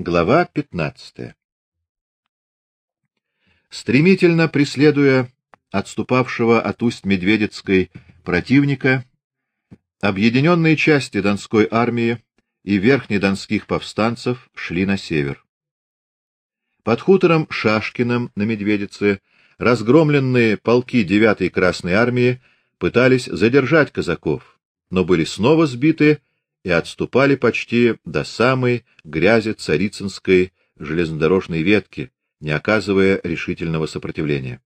Глава 15. Стремительно преследуя отступавшего от усть Медведицкой противника, объединенные части Донской армии и верхнедонских повстанцев шли на север. Под хутором Шашкиным на Медведице разгромленные полки 9-й Красной армии пытались задержать казаков, но были снова сбиты и отступали почти до самой грязи Царицынской железнодорожной ветки, не оказывая решительного сопротивления.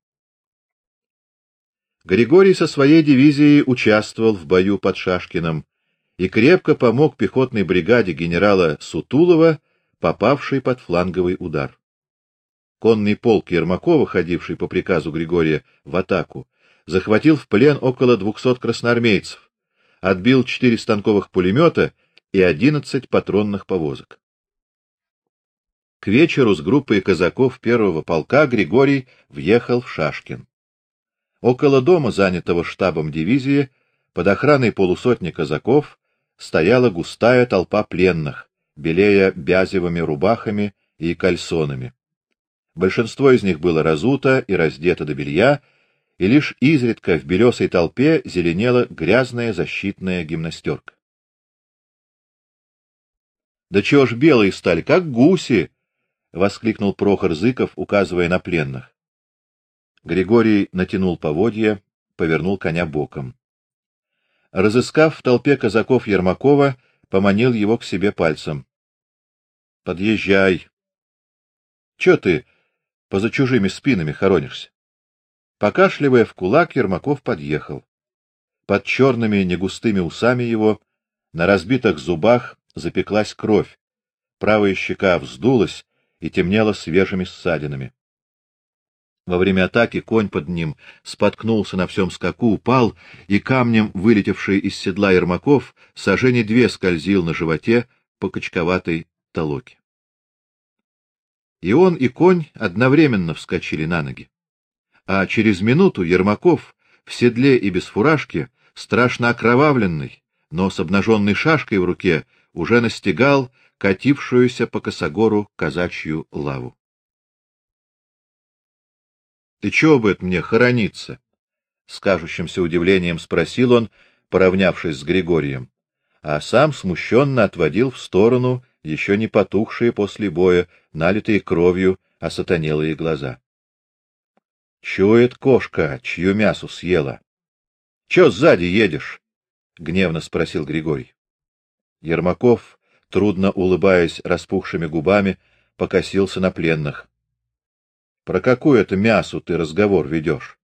Григорий со своей дивизией участвовал в бою под Шашкиным и крепко помог пехотной бригаде генерала Сутулова, попавшей под фланговый удар. Конный полк Ермакова, ходивший по приказу Григория в атаку, захватил в плен около двухсот красноармейцев, отбил четыре станковых пулемета и одиннадцать патронных повозок. К вечеру с группой казаков первого полка Григорий въехал в Шашкин. Около дома, занятого штабом дивизии, под охраной полусотни казаков стояла густая толпа пленных, белея бязевыми рубахами и кальсонами. Большинство из них было разуто и раздето до белья, и лишь изредка в белесой толпе зеленела грязная защитная гимнастерка. Да чего ж белые стали, как гуси, воскликнул Прохор Зыков, указывая на пленных. Григорий натянул поводья, повернул коня боком. Разыскав в толпе казаков Ермакова, поманил его к себе пальцем. Подъезжай. Что ты поза чужими спинами хоронишься? Покашливая в кулак, Ермаков подъехал. Под черными негустыми усами его на разбитых зубах запеклась кровь. Правая щека вздулась и темнела свежими ссадинами. Во время атаки конь под ним споткнулся на всем скаку, упал, и камнем, вылетевший из седла Ермаков, сажени две скользил на животе по качковатой толоке. И он, и конь одновременно вскочили на ноги а через минуту Ермаков в седле и без фуражки, страшно окровавленный, но с обнаженной шашкой в руке, уже настигал катившуюся по косогору казачью лаву. Ты чего бы это мне хорониться? с кажущимся удивлением спросил он, поравнявшись с Григорием, а сам смущенно отводил в сторону еще не потухшие после боя, налитые кровью, осатанелые глаза. Чует кошка, чью мясо съела. Че сзади едешь? гневно спросил Григорий. Ермаков, трудно улыбаясь распухшими губами, покосился на пленных. Про какое это мясо ты разговор ведешь?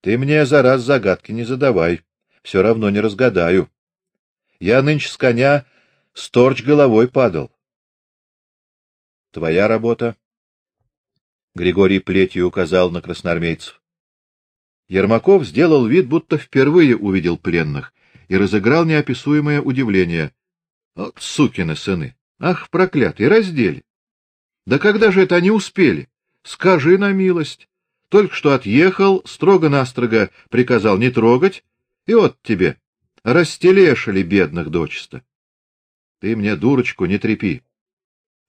Ты мне за раз загадки не задавай, все равно не разгадаю. Я нынче с коня сторч головой падал. Твоя работа? Григорий плетью указал на красноармейцев. Ермаков сделал вид, будто впервые увидел пленных, и разыграл неописуемое удивление. Вот сукины сыны! Ах, проклятые, раздели! Да когда же это они успели? Скажи на милость. Только что отъехал, строго-настрого приказал не трогать, и вот тебе растелешили бедных дочисто. Ты мне, дурочку, не трепи.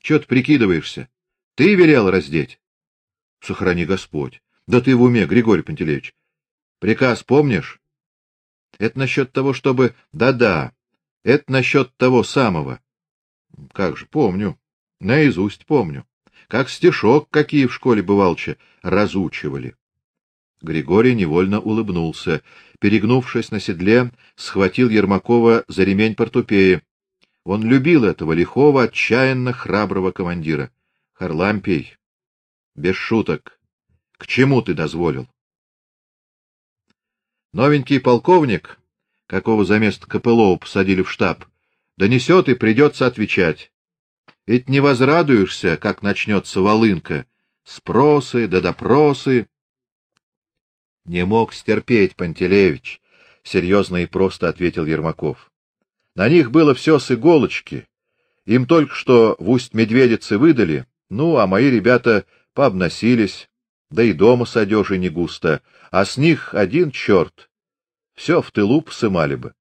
Что ты прикидываешься? Ты велел раздеть. Сохрани Господь. Да ты в уме, Григорий Пантелеич. Приказ помнишь? Это насчет того, чтобы Да-да. Это насчет того самого. Как же, помню. Наизусть помню. Как стишок, какие в школе бывалче разучивали. Григорий невольно улыбнулся, перегнувшись на седле, схватил Ермакова за ремень портупеи. Он любил этого лихого, отчаянно храброго командира. Харлампий, без шуток. К чему ты дозволил? Новенький полковник, какого за место Копылова посадили в штаб, донесет и придется отвечать. Ведь не возрадуешься, как начнется волынка, спросы да допросы. Не мог стерпеть Пантелеевич, серьезно и просто ответил Ермаков. На них было все с иголочки. Им только что в усть Медведицы выдали, ну, а мои ребята пообносились, да и дома с одежей не густо, а с них один черт. Все в тылу посымали бы.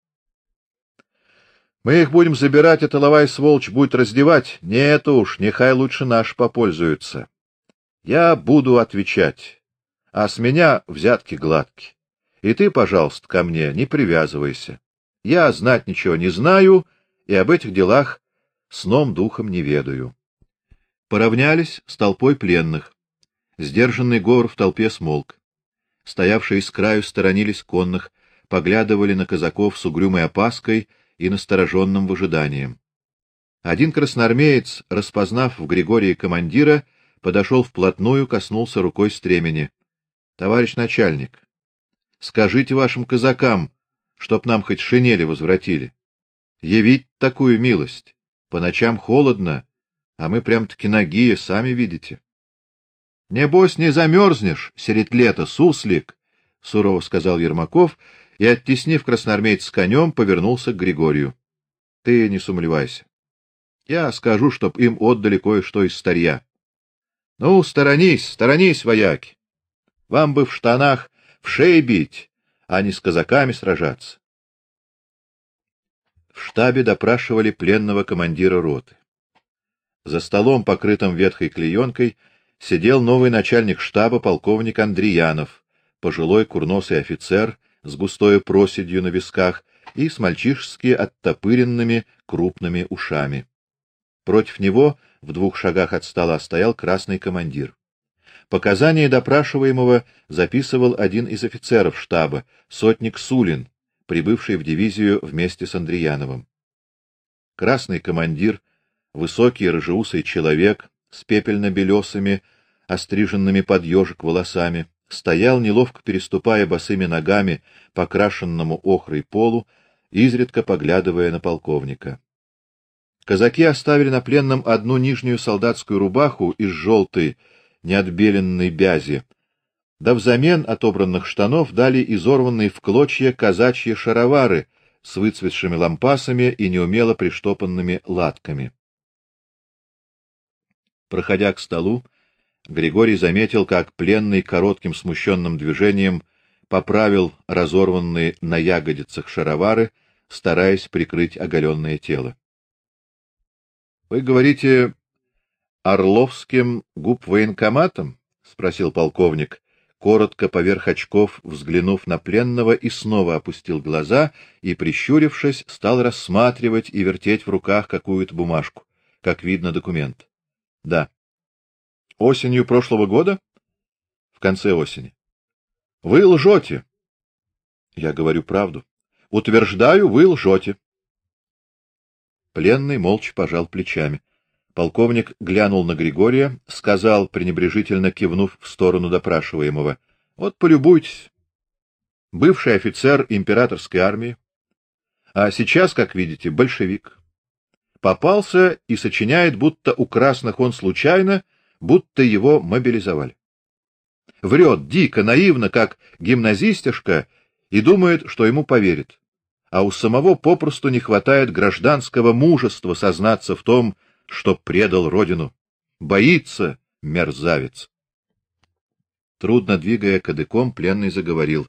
Мы их будем забирать, это ловай сволочь будет раздевать. Нет уж, нехай лучше наш попользуются. Я буду отвечать, а с меня взятки гладкие. И ты, пожалуйста, ко мне не привязывайся. Я знать ничего не знаю и об этих делах сном духом не ведаю. Поравнялись с толпой пленных. Сдержанный говор в толпе смолк. Стоявшие с краю сторонились конных, поглядывали на казаков с угрюмой опаской и настороженным выжиданием. Один красноармеец, распознав в Григории командира, подошел вплотную, коснулся рукой стремени. Товарищ начальник, скажите вашим казакам, чтоб нам хоть шинели возвратили. Явить такую милость. По ночам холодно, а мы прям-таки ноги, сами видите. Небось не замерзнешь, средь лета, суслик, сурово сказал Ермаков и оттеснив красноармейца конем, повернулся к Григорию. Ты не сумлевайся. Я скажу, чтоб им отдали кое-что из старья. Ну, сторонись, сторонись, вояки. Вам бы в штанах в шеи бить, а не с казаками сражаться. В штабе допрашивали пленного командира роты. За столом, покрытым ветхой клеенкой, сидел новый начальник штаба полковник Андреянов, пожилой курносый офицер с густой проседью на висках и с мальчишески оттопыренными крупными ушами. Против него в двух шагах от стола стоял красный командир. Показания допрашиваемого записывал один из офицеров штаба, сотник Сулин, прибывший в дивизию вместе с Андреяновым. Красный командир, высокий рыжеусый человек с пепельно-белесыми, остриженными под ежик волосами, стоял, неловко переступая босыми ногами по крашенному охрой полу, изредка поглядывая на полковника. Казаки оставили на пленном одну нижнюю солдатскую рубаху из желтой, неотбеленной бязи, да взамен отобранных штанов дали изорванные в клочья казачьи шаровары с выцветшими лампасами и неумело приштопанными латками. Проходя к столу, Григорий заметил, как пленный коротким смущенным движением поправил разорванные на ягодицах шаровары, стараясь прикрыть оголенное тело. Вы говорите Орловским губвоенкоматом? спросил полковник, коротко поверх очков взглянув на пленного и снова опустил глаза и прищурившись, стал рассматривать и вертеть в руках какую-то бумажку, как видно документ. Да. Осенью прошлого года? В конце осени. Вы лжете. Я говорю правду. Утверждаю, вы лжете. Пленный молча пожал плечами. Полковник глянул на Григория, сказал пренебрежительно кивнув в сторону допрашиваемого: "Вот полюбуйтесь. Бывший офицер императорской армии, а сейчас, как видите, большевик. Попался и сочиняет, будто у красных он случайно, будто его мобилизовали. Врет дико, наивно, как гимназистишка, и думает, что ему поверят а у самого попросту не хватает гражданского мужества сознаться в том, что предал родину. Боится мерзавец. Трудно двигая кадыком, пленный заговорил: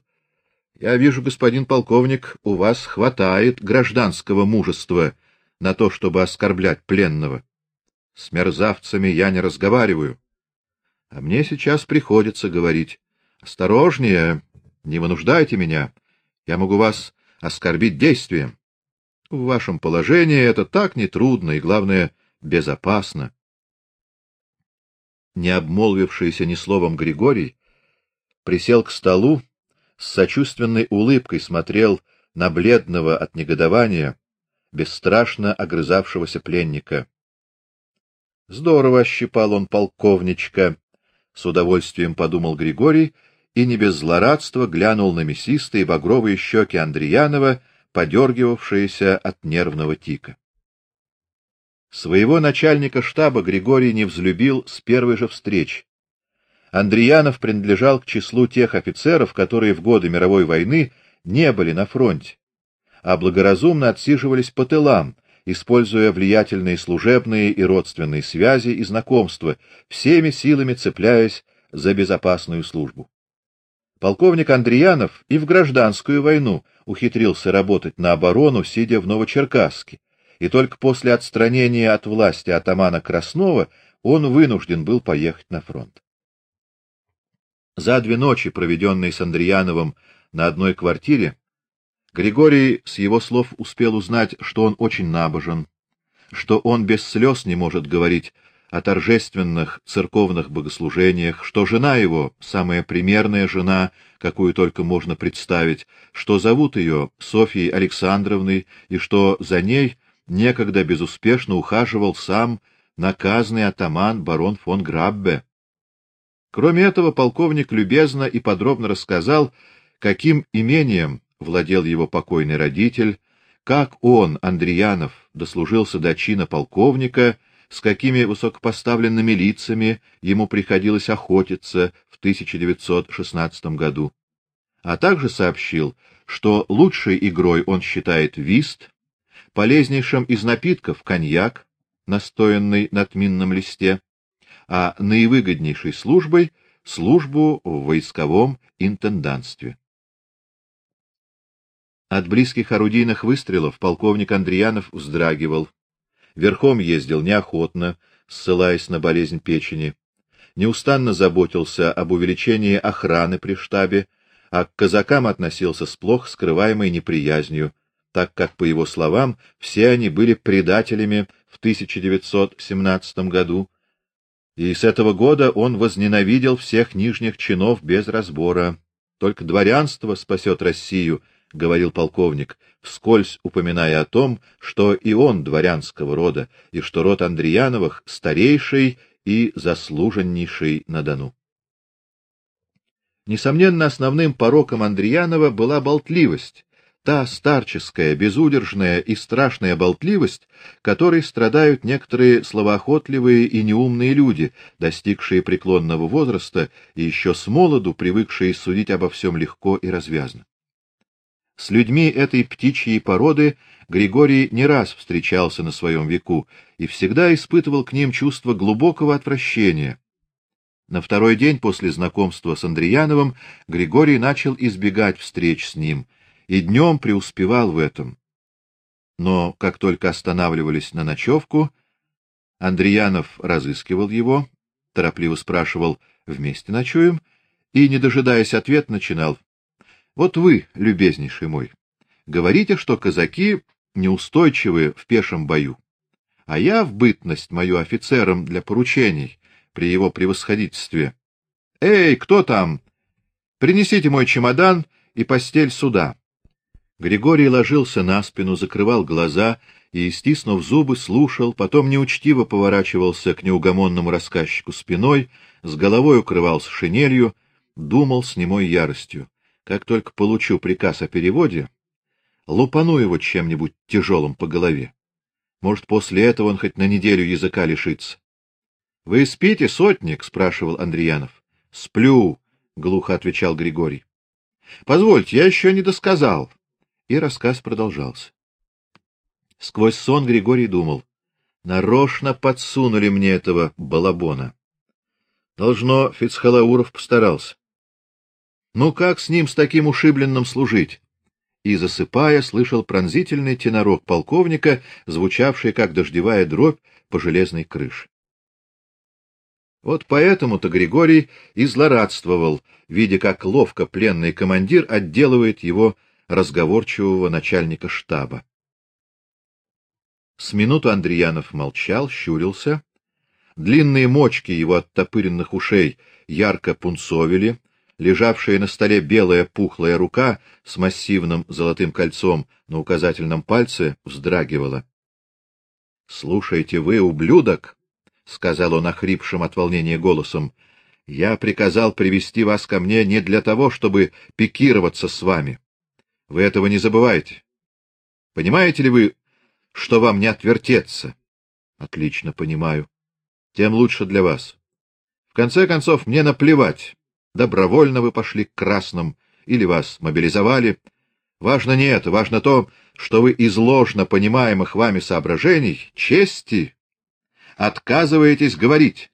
"Я вижу, господин полковник, у вас хватает гражданского мужества на то, чтобы оскорблять пленного. С мерзавцами я не разговариваю. А мне сейчас приходится говорить: осторожнее, не вынуждайте меня. Я могу вас оскорбить действием. В вашем положении это так нетрудно и, главное, безопасно. Не обмолвившийся ни словом Григорий присел к столу, с сочувственной улыбкой смотрел на бледного от негодования, бесстрашно огрызавшегося пленника. Здорово ощипал он полковничка, с удовольствием подумал Григорий и не без злорадства глянул на мясистые багровые щеки Андреянова, подергивавшиеся от нервного тика. Своего начальника штаба Григорий не взлюбил с первой же встречи. Андреянов принадлежал к числу тех офицеров, которые в годы мировой войны не были на фронте, а благоразумно отсиживались по тылам, используя влиятельные служебные и родственные связи и знакомства, всеми силами цепляясь за безопасную службу. Полковник Андреянов и в гражданскую войну ухитрился работать на оборону, сидя в Новочеркасске, и только после отстранения от власти атамана Краснова он вынужден был поехать на фронт. За две ночи, проведенные с Андреяновым на одной квартире, Григорий с его слов успел узнать, что он очень набожен, что он без слез не может говорить о торжественных церковных богослужениях, что жена его самая примерная жена, какую только можно представить, что зовут ее Софьей Александровной и что за ней некогда безуспешно ухаживал сам наказный атаман барон фон Граббе. Кроме этого, полковник любезно и подробно рассказал, каким имением владел его покойный родитель, как он, Андреянов, дослужился до чина полковника, с какими высокопоставленными лицами ему приходилось охотиться в 1916 году. А также сообщил, что лучшей игрой он считает вист, полезнейшим из напитков коньяк, настоянный на тминном листе, а наивыгоднейшей службой службу в войсковом интендантстве. От близких орудийных выстрелов полковник Андреянов вздрагивал. Верхом ездил неохотно, ссылаясь на болезнь печени. Неустанно заботился об увеличении охраны при штабе, а к казакам относился с плохо скрываемой неприязнью, так как, по его словам, все они были предателями в 1917 году, и с этого года он возненавидел всех нижних чинов без разбора. Только дворянство спасет Россию, говорил полковник, вскользь упоминая о том, что и он дворянского рода, и что род Андреяновых старейший и заслуженнейший на Дону. Несомненно, основным пороком Андреянова была болтливость, та старческая, безудержная и страшная болтливость, которой страдают некоторые словоохотливые и неумные люди, достигшие преклонного возраста и еще с молоду привыкшие судить обо всем легко и развязно. С людьми этой птичьей породы Григорий не раз встречался на своем веку и всегда испытывал к ним чувство глубокого отвращения. На второй день после знакомства с Андреяновым Григорий начал избегать встреч с ним и днем преуспевал в этом. Но как только останавливались на ночевку, Андреянов разыскивал его, торопливо спрашивал: "Вместе ночуем?" и, не дожидаясь ответа, начинал: вот вы, любезнейший мой, говорите, что казаки неустойчивы в пешем бою. А я в бытность мою офицером для поручений при его превосходительстве. Эй, кто там? Принесите мой чемодан и постель сюда. Григорий ложился на спину, закрывал глаза и, стиснув зубы, слушал, потом неучтиво поворачивался к неугомонному рассказчику спиной, с головой укрывался шинелью, думал с немой яростью. Как только получу приказ о переводе, лупану его чем-нибудь тяжелым по голове. Может, после этого он хоть на неделю языка лишится. Вы спите, сотник, спрашивал Андреянов. Сплю, глухо отвечал Григорий. Позвольте, я еще не досказал. И рассказ продолжался. Сквозь сон Григорий думал: нарочно подсунули мне этого балабона. Должно, Фицхалауров постарался. Ну как с ним с таким ушибленным служить? И засыпая, слышал пронзительный тенорок полковника, звучавший как дождевая дробь по железной крыше. Вот поэтому-то Григорий и злорадствовал, видя, как ловко пленный командир отделывает его разговорчивого начальника штаба. С минуту Андреянов молчал, щурился. Длинные мочки его оттопыренных ушей ярко пунцовили, лежавшая на столе белая пухлая рука с массивным золотым кольцом на указательном пальце вздрагивала. Слушайте вы, ублюдок, сказал он охрипшим от волнения голосом. Я приказал привести вас ко мне не для того, чтобы пикироваться с вами. Вы этого не забывайте. Понимаете ли вы, что вам не отвертеться? Отлично понимаю. Тем лучше для вас. В конце концов, мне наплевать, добровольно вы пошли к красным или вас мобилизовали. Важно не это, важно то, что вы из ложно понимаемых вами соображений, чести, отказываетесь говорить.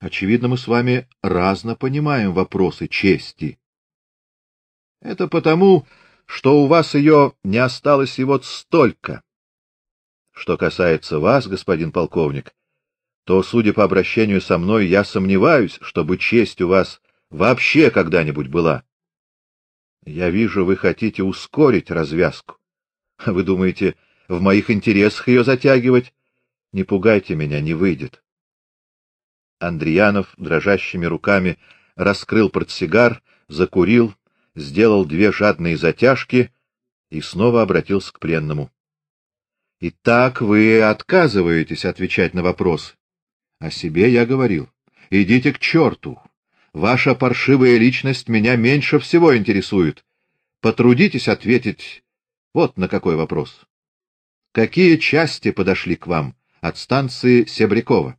Очевидно, мы с вами разно понимаем вопросы чести. Это потому, что у вас ее не осталось и вот столько. Что касается вас, господин полковник, то, судя по обращению со мной, я сомневаюсь, чтобы честь у вас вообще когда-нибудь была. Я вижу, вы хотите ускорить развязку. Вы думаете, в моих интересах ее затягивать? Не пугайте меня, не выйдет. Андриянов дрожащими руками раскрыл портсигар, закурил, сделал две жадные затяжки и снова обратился к пленному. Итак, вы отказываетесь отвечать на вопрос. О себе я говорил. Идите к черту. Ваша паршивая личность меня меньше всего интересует. Потрудитесь ответить вот на какой вопрос. Какие части подошли к вам от станции Себрякова?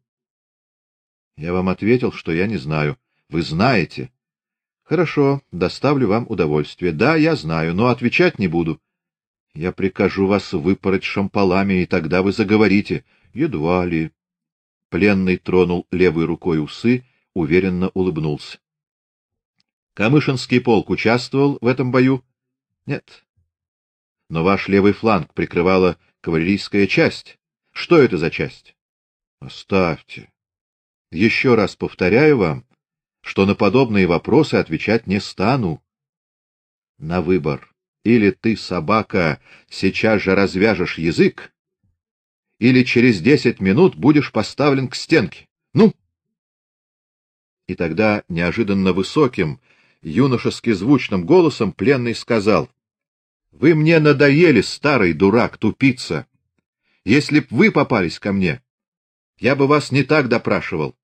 Я вам ответил, что я не знаю. Вы знаете. Хорошо, доставлю вам удовольствие. Да, я знаю, но отвечать не буду. Я прикажу вас выпороть шампалами, и тогда вы заговорите. Едва ли. Пленный тронул левой рукой усы, уверенно улыбнулся. Камышинский полк участвовал в этом бою? Нет. Но ваш левый фланг прикрывала кавалерийская часть. Что это за часть? Оставьте. Еще раз повторяю вам, что на подобные вопросы отвечать не стану. На выбор. Или ты, собака, сейчас же развяжешь язык, или через десять минут будешь поставлен к стенке. Ну. И тогда неожиданно высоким, юношески звучным голосом пленный сказал: "Вы мне надоели, старый дурак, тупица. Если б вы попались ко мне, я бы вас не так допрашивал.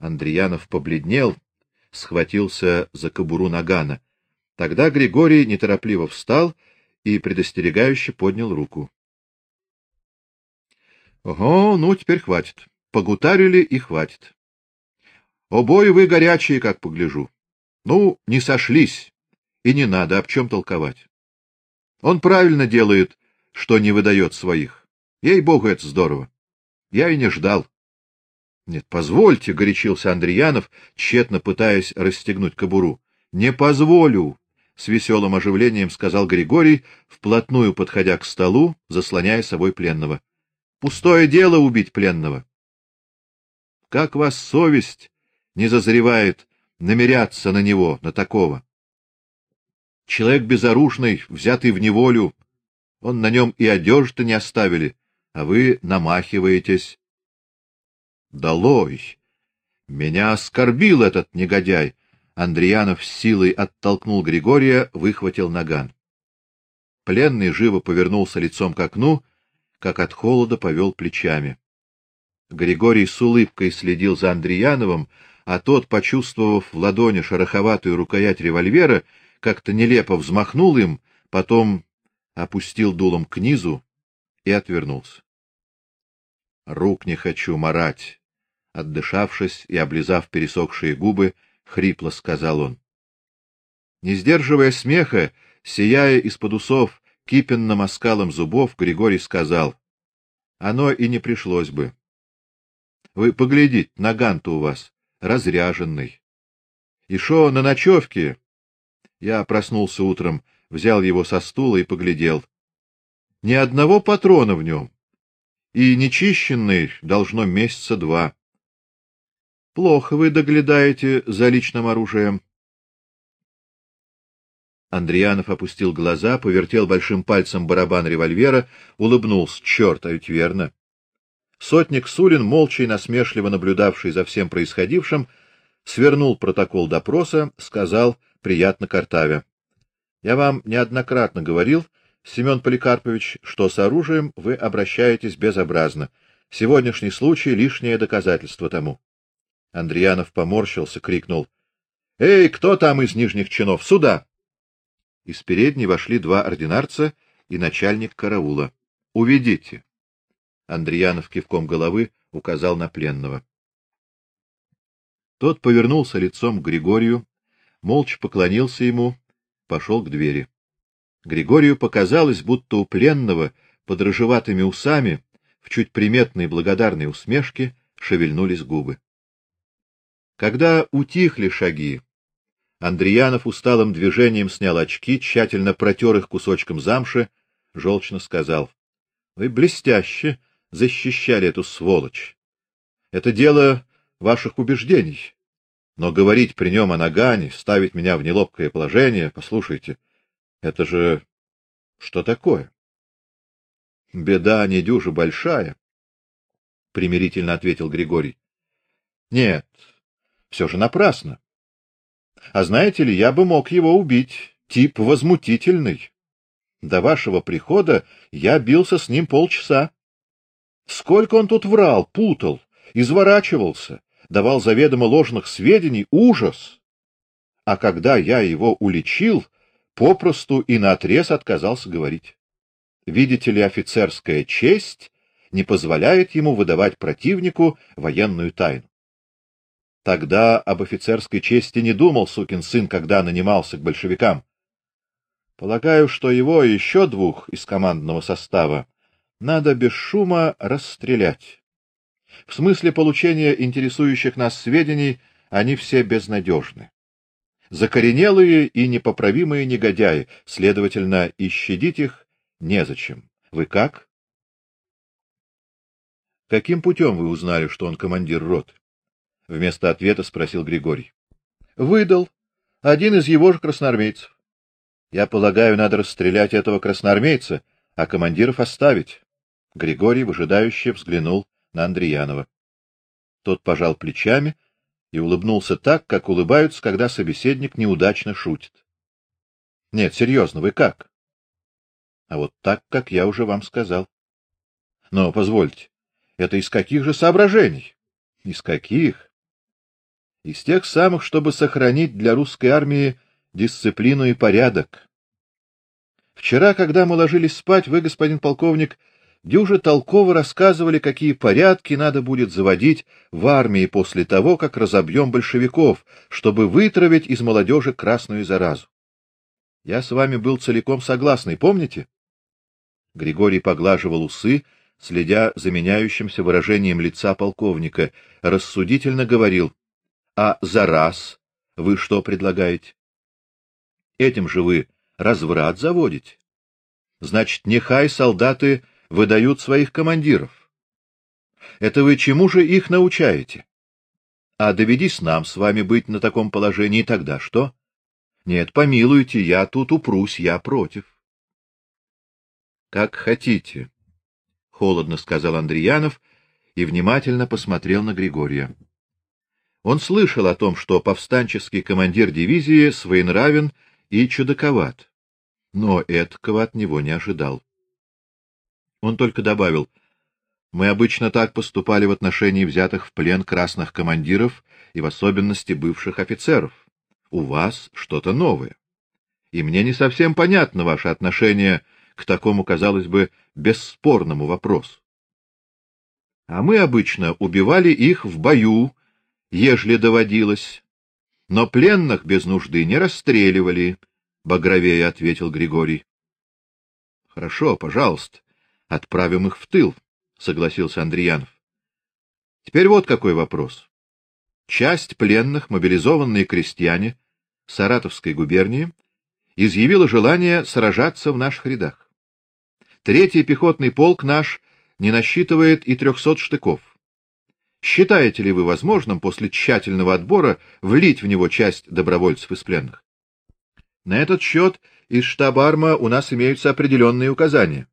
Андреянов побледнел, схватился за кобуру нагана. Тогда Григорий неторопливо встал и предостерегающе поднял руку. Ого, ну теперь хватит. Погутарили и хватит. Обои вы горячие, как погляжу. Ну, не сошлись, и не надо об чем толковать. Он правильно делает, что не выдает своих. Ей-богу, это здорово. Я и не ждал. Нет, позвольте, горячился Андреянов, тщетно пытаясь расстегнуть кобуру. Не позволю, с веселым оживлением сказал Григорий, вплотную подходя к столу, заслоняя собой пленного. Пустое дело убить пленного. Как вас совесть не зазревает намеряться на него, на такого? Человек безоружный, взятый в неволю, он на нем и одежды не оставили, а вы намахиваетесь. Долой! Меня оскорбил этот негодяй. Андриянов с силой оттолкнул Григория, выхватил наган. Пленный живо повернулся лицом к окну, как от холода повел плечами. Григорий с улыбкой следил за Андрияновым, а тот, почувствовав в ладони шероховатую рукоять револьвера, как-то нелепо взмахнул им, потом опустил дулом к низу и отвернулся. Рук не хочу марать, отдышавшись и облизав пересохшие губы, хрипло сказал он. Не сдерживая смеха, сияя из-под усов кипенным оскалом зубов, Григорий сказал: "Оно и не пришлось бы. Вы поглядите, наган-то у вас разряженный. И шо на ночевке?" Я проснулся утром, взял его со стула и поглядел. Ни одного патрона в нем. И нечищенный должно месяца два. Плохо вы доглядаете за личным оружием. Андрианов опустил глаза, повертел большим пальцем барабан револьвера, улыбнулся. Черт, а ведь верно. Сотник Сулин, молча и насмешливо наблюдавший за всем происходившим, свернул протокол допроса, сказал приятно картавя: "Я вам неоднократно говорил, Семен Поликарпович, что с оружием вы обращаетесь безобразно. Сегодняшний случай лишнее доказательство тому". Андриянов поморщился, крикнул: "Эй, кто там из нижних чинов? Сюда!" Из передней вошли два ординарца и начальник караула. "Уведите". Андриянов кивком головы указал на пленного. Тот повернулся лицом к Григорию, молча поклонился ему, пошел к двери. Григорию показалось, будто у пленного под рыжеватыми усами в чуть приметной благодарной усмешке шевельнулись губы. Когда утихли шаги, Андреянов усталым движением снял очки, тщательно протер их кусочком замши, желчно сказал: Вы блестяще защищали эту сволочь. Это дело ваших убеждений. Но говорить при нем о нагане, ставить меня в неловкое положение, послушайте, это же что такое? Беда не дюже большая, примирительно ответил Григорий. Нет, все же напрасно. А знаете ли, я бы мог его убить. Тип возмутительный. До вашего прихода я бился с ним полчаса. Сколько он тут врал, путал, изворачивался, давал заведомо ложных сведений, ужас. А когда я его уличил, попросту и наотрез отказался говорить. Видите ли, офицерская честь не позволяет ему выдавать противнику военную тайну. Тогда об офицерской чести не думал сукин сын, когда нанимался к большевикам. Полагаю, что его и еще двух из командного состава надо без шума расстрелять. В смысле получения интересующих нас сведений они все безнадежны. Закоренелые и непоправимые негодяи, следовательно, и щадить их незачем. Вы как? Каким путем вы узнали, что он командир роты? Вместо ответа спросил Григорий. Выдал один из его же красноармейцев. Я полагаю, надо расстрелять этого красноармейца, а командиров оставить. Григорий выжидающе взглянул на Андреянова. Тот пожал плечами и улыбнулся так, как улыбаются, когда собеседник неудачно шутит. Нет, серьезно, вы как? А вот так, как я уже вам сказал. Но позвольте, это из каких же соображений? Из каких? Из тех самых, чтобы сохранить для русской армии дисциплину и порядок. Вчера, когда мы ложились спать, вы, господин полковник, дюже толково рассказывали, какие порядки надо будет заводить в армии после того, как разобьем большевиков, чтобы вытравить из молодежи красную заразу. Я с вами был целиком согласен, помните? Григорий поглаживал усы, следя за меняющимся выражением лица полковника, рассудительно говорил: а за раз вы что предлагаете? Этим же вы разврат заводите. Значит, нехай солдаты выдают своих командиров. Это вы чему же их научаете? А доведись нам с вами быть на таком положении, тогда что? Нет, помилуйте, я тут упрусь, я против. Как хотите, холодно сказал Андреянов и внимательно посмотрел на Григория. Он слышал о том, что повстанческий командир дивизии своенравен и чудаковат, но этого от него не ожидал. Он только добавил: "Мы обычно так поступали в отношении взятых в плен красных командиров и в особенности бывших офицеров. У вас что-то новое. И мне не совсем понятно ваше отношение к такому, казалось бы, бесспорному вопросу. А мы обычно убивали их в бою ежели доводилось. Но пленных без нужды не расстреливали, багровее ответил Григорий. Хорошо, пожалуйста, отправим их в тыл, согласился Андреянов. Теперь вот какой вопрос. Часть пленных, мобилизованные крестьяне Саратовской губернии, изъявила желание сражаться в наших рядах. Третий пехотный полк наш не насчитывает и трехсот штыков. Считаете ли вы возможным после тщательного отбора влить в него часть добровольцев из пленных? На этот счет из штаба арма у нас имеются определенные указания.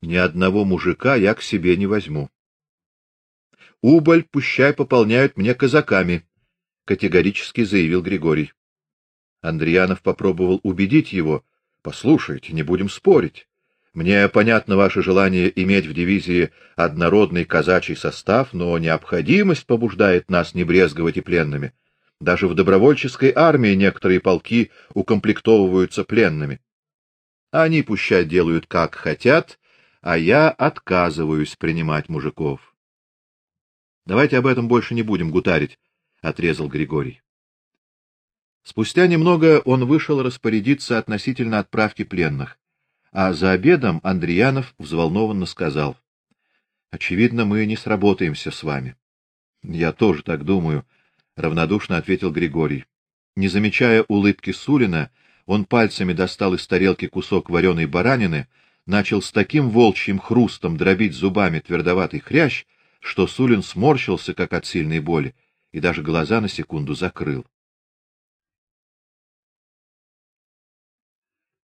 Ни одного мужика я к себе не возьму. Убыль пущай пополняют мне казаками, категорически заявил Григорий. Андреянов попробовал убедить его: "Послушайте, не будем спорить. Мне понятно ваше желание иметь в дивизии однородный казачий состав, но необходимость побуждает нас не брезговать и пленными. Даже в добровольческой армии некоторые полки укомплектовываются пленными. Они пущай делают как хотят, а я отказываюсь принимать мужиков. Давайте об этом больше не будем гутарить, отрезал Григорий. Спустя немного он вышел распорядиться относительно отправки пленных. А за обедом Андреянов взволнованно сказал: "Очевидно, мы не сработаемся с вами". "Я тоже так думаю", равнодушно ответил Григорий. Не замечая улыбки Сулина, он пальцами достал из тарелки кусок вареной баранины, начал с таким волчьим хрустом дробить зубами твердоватый хрящ, что Сулин сморщился как от сильной боли и даже глаза на секунду закрыл.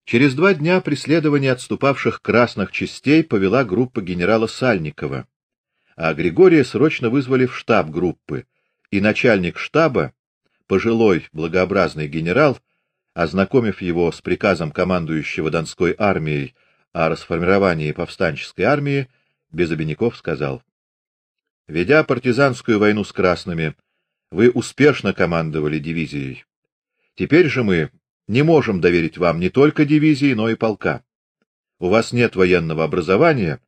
Через два дня преследование отступавших красных частей повела группа генерала Сальникова, а Григория срочно вызвали в штаб группы, и начальник штаба, пожилой благообразный генерал, ознакомив его с приказом командующего Донской армией о расформировании повстанческой армии, без обиняков сказал: Ведя партизанскую войну с красными, вы успешно командовали дивизией. Теперь же мы не можем доверить вам не только дивизии, но и полка. У вас нет военного образования,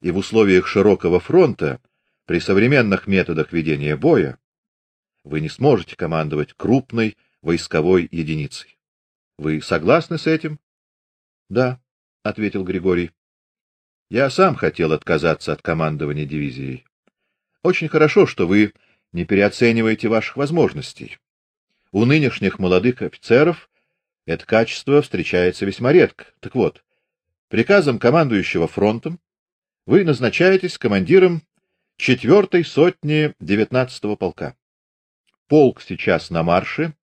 и в условиях широкого фронта, при современных методах ведения боя, вы не сможете командовать крупной войсковой единицей. Вы согласны с этим? Да, ответил Григорий. Я сам хотел отказаться от командования дивизией. Очень хорошо, что вы не переоцениваете ваших возможностей. У нынешних молодых офицеров это качество встречается весьма редко. Так вот, приказом командующего фронтом вы назначаетесь командиром четвертой сотни девятнадцатого полка. Полк сейчас на марше,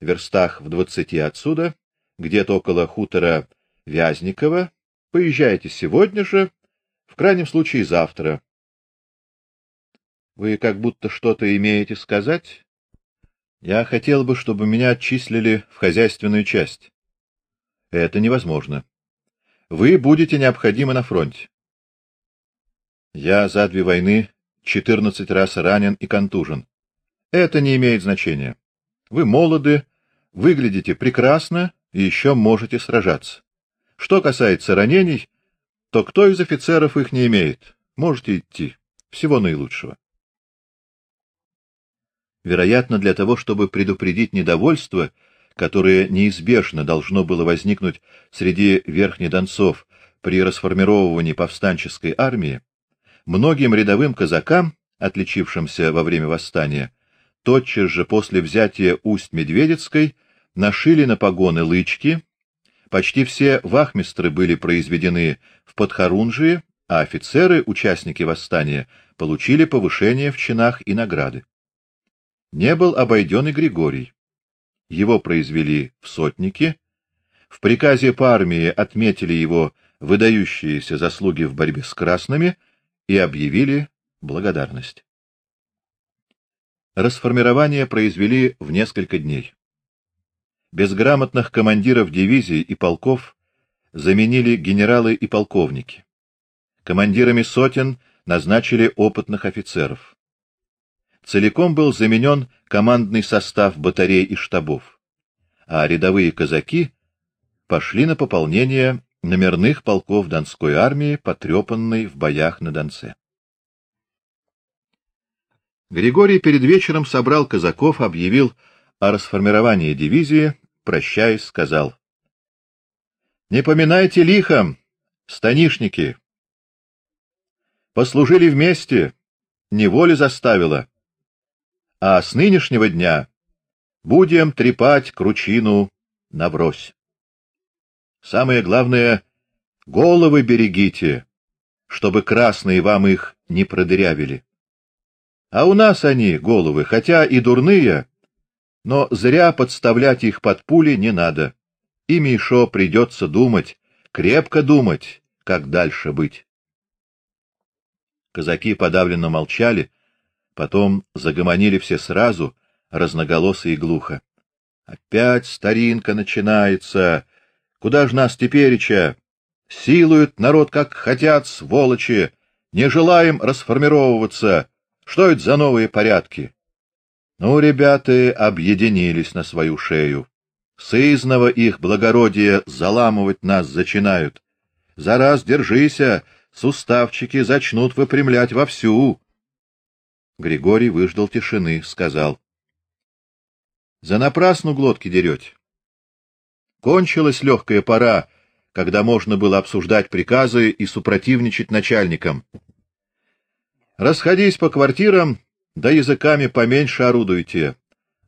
в верстах в двадцати отсюда, где-то около хутора Вязникова. Поезжайте сегодня же, в крайнем случае завтра. Вы как будто что-то имеете сказать? Я хотел бы, чтобы меня отчислили в хозяйственную часть. Это невозможно. Вы будете необходимы на фронте. Я за две войны четырнадцать раз ранен и контужен. Это не имеет значения. Вы молоды, выглядите прекрасно и еще можете сражаться. Что касается ранений, то кто из офицеров их не имеет? Можете идти. Всего наилучшего. Вероятно, для того, чтобы предупредить недовольство, которое неизбежно должно было возникнуть среди верхнедонцов при расформировании повстанческой армии, многим рядовым казакам, отличившимся во время восстания, тотчас же после взятия Усть-Медведецкой нашили на погоны лычки. Почти все вахмистры были произведены в Подхорунжии, а офицеры, участники восстания, получили повышение в чинах и награды. Не был обойден и Григорий. Его произвели в сотники. В приказе по армии отметили его выдающиеся заслуги в борьбе с красными и объявили благодарность. Расформирование произвели в несколько дней. Безграмотных командиров дивизий и полков заменили генералы и полковники. Командирами сотен назначили опытных офицеров. Целиком был заменен командный состав батарей и штабов, а рядовые казаки пошли на пополнение номерных полков Донской армии, потрепанной в боях на Донце. Григорий перед вечером собрал казаков, объявил о расформировании дивизии прощаясь, сказал: Не поминайте лихом, станишники. Послужили вместе, неволя заставила. А с нынешнего дня будем трепать кручину наврось. Самое главное головы берегите, чтобы красные вам их не продырявили. А у нас они головы, хотя и дурные, но зря подставлять их под пули не надо. И Мишо придется думать, крепко думать, как дальше быть. Казаки подавленно молчали, потом загомонили все сразу, разноголосо и глухо. Опять старинка начинается. Куда ж нас тепереча? Силуют народ как хотят, сволочи. Не желаем расформировываться. Что это за новые порядки? Ну, ребята объединились на свою шею. Сызново их благородие заламывать нас зачинают. За раз держися, суставчики зачнут выпрямлять вовсю. Григорий выждал тишины, сказал: За напрасну глотки дерете. Кончилась легкая пора, когда можно было обсуждать приказы и супротивничать начальникам. Расходись по квартирам да языками поменьше орудуйте,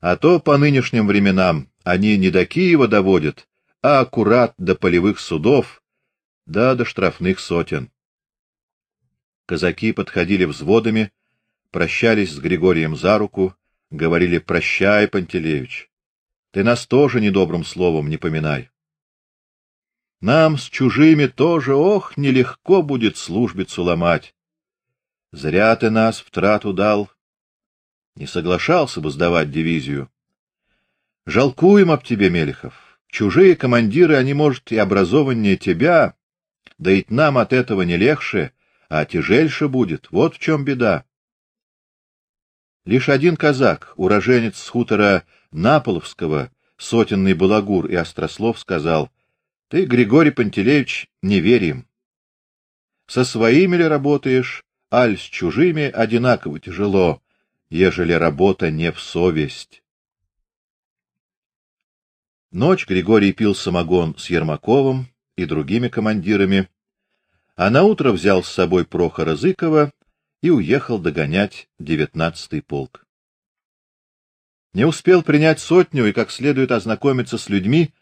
а то по нынешним временам они не до Киева доводят, а аккурат до полевых судов. да до штрафных сотен. Казаки подходили взводами, прощались с Григорием за руку, говорили: "Прощай, Пантелеевич. Ты нас тоже недобрым словом не поминай. Нам с чужими тоже, ох, нелегко будет службицу ломать. Зря ты нас в трату дал. Не соглашался бы сдавать дивизию. Жалкуем об тебе, Мелехов. Чужие командиры, они, может, и образованнее тебя, да ведь нам от этого не легче, а тяжельше будет. Вот в чем беда. Лишь один казак, уроженец с хутора Наполовского, сотенный балагур и острослов, сказал: "Ты, Григорий Пантелеевич, не верим. Со своими ли работаешь, аль с чужими одинаково тяжело, ежели работа не в совесть". Ночь Григорий пил самогон с Ермаковым и другими командирами, а на утро взял с собой Прохора Зыкова и уехал догонять девятнадцатый полк. Не успел принять сотню и как следует ознакомиться с людьми,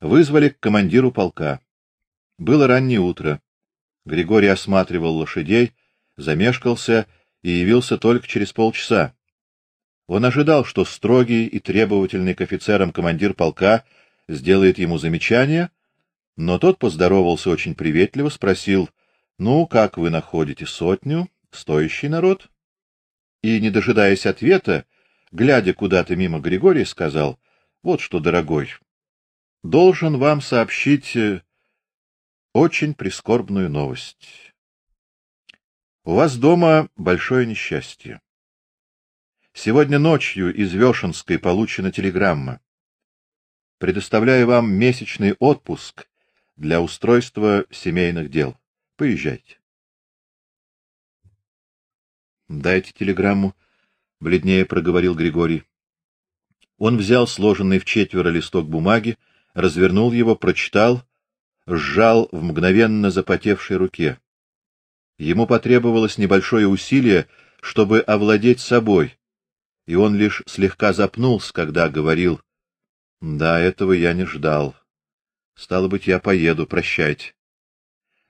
вызвали к командиру полка. Было раннее утро. Григорий осматривал лошадей, замешкался и явился только через полчаса. Он ожидал, что строгий и требовательный к офицерам командир полка сделает ему замечание, но тот поздоровался очень приветливо, спросил: "Ну, как вы находите сотню? Стоящий народ?" И не дожидаясь ответа, глядя куда-то мимо Григория, сказал: "Вот что, дорогой, должен вам сообщить э, очень прискорбную новость. У вас дома большое несчастье. Сегодня ночью из Вешенской получена телеграмма. Предоставляю вам месячный отпуск для устройства семейных дел. Поезжайте. Дайте телеграмму, бледнее проговорил Григорий. Он взял сложенный в четверо листок бумаги, развернул его, прочитал, сжал в мгновенно запотевшей руке. Ему потребовалось небольшое усилие, чтобы овладеть собой, и он лишь слегка запнулся, когда говорил: "Да, этого я не ждал. Стало быть, я поеду, прощайте.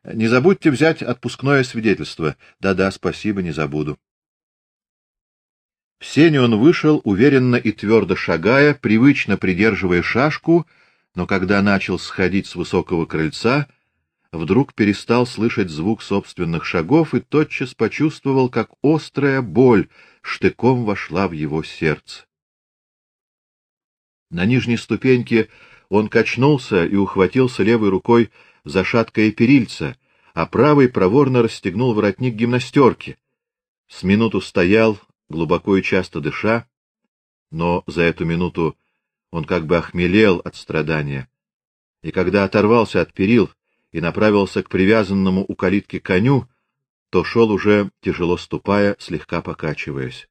Не забудьте взять отпускное свидетельство. Да-да, спасибо, не забуду". В сене он вышел, уверенно и твердо шагая, привычно придерживая шашку, но когда начал сходить с высокого крыльца, вдруг перестал слышать звук собственных шагов и тотчас почувствовал, как острая боль штыком вошла в его сердце. На нижней ступеньке он качнулся и ухватился левой рукой за шаткое перильце, а правой проворно расстегнул воротник гимнастерки. С минуту стоял, глубоко и часто дыша, но за эту минуту он как бы охмелел от страдания. И когда оторвался от перил и направился к привязанному у калитки коню, то шел уже тяжело ступая, слегка покачиваясь.